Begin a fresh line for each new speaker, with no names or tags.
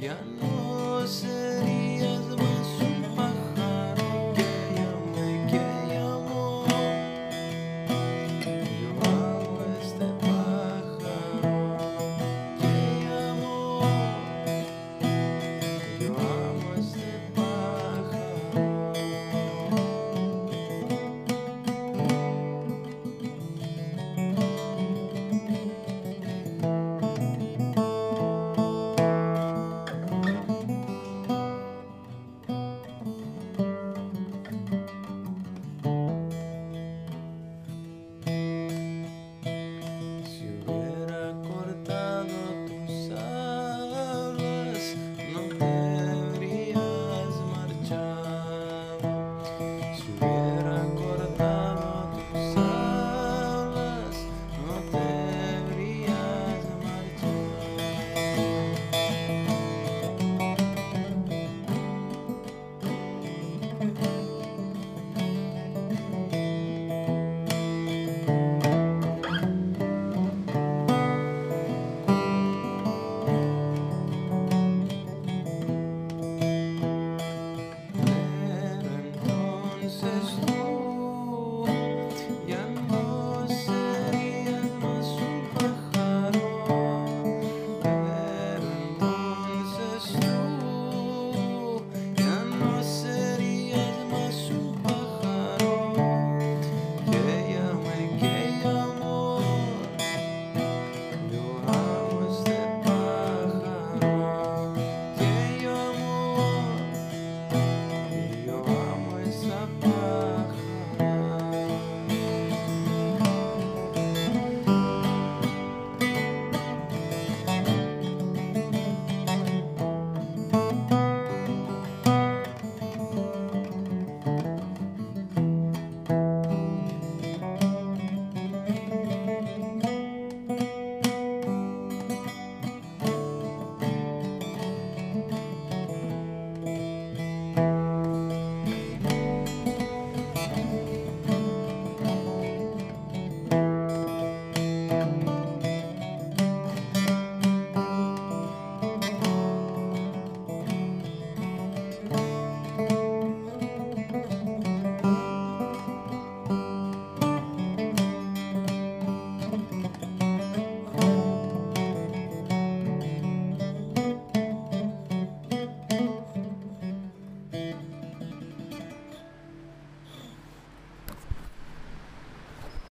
Yeah.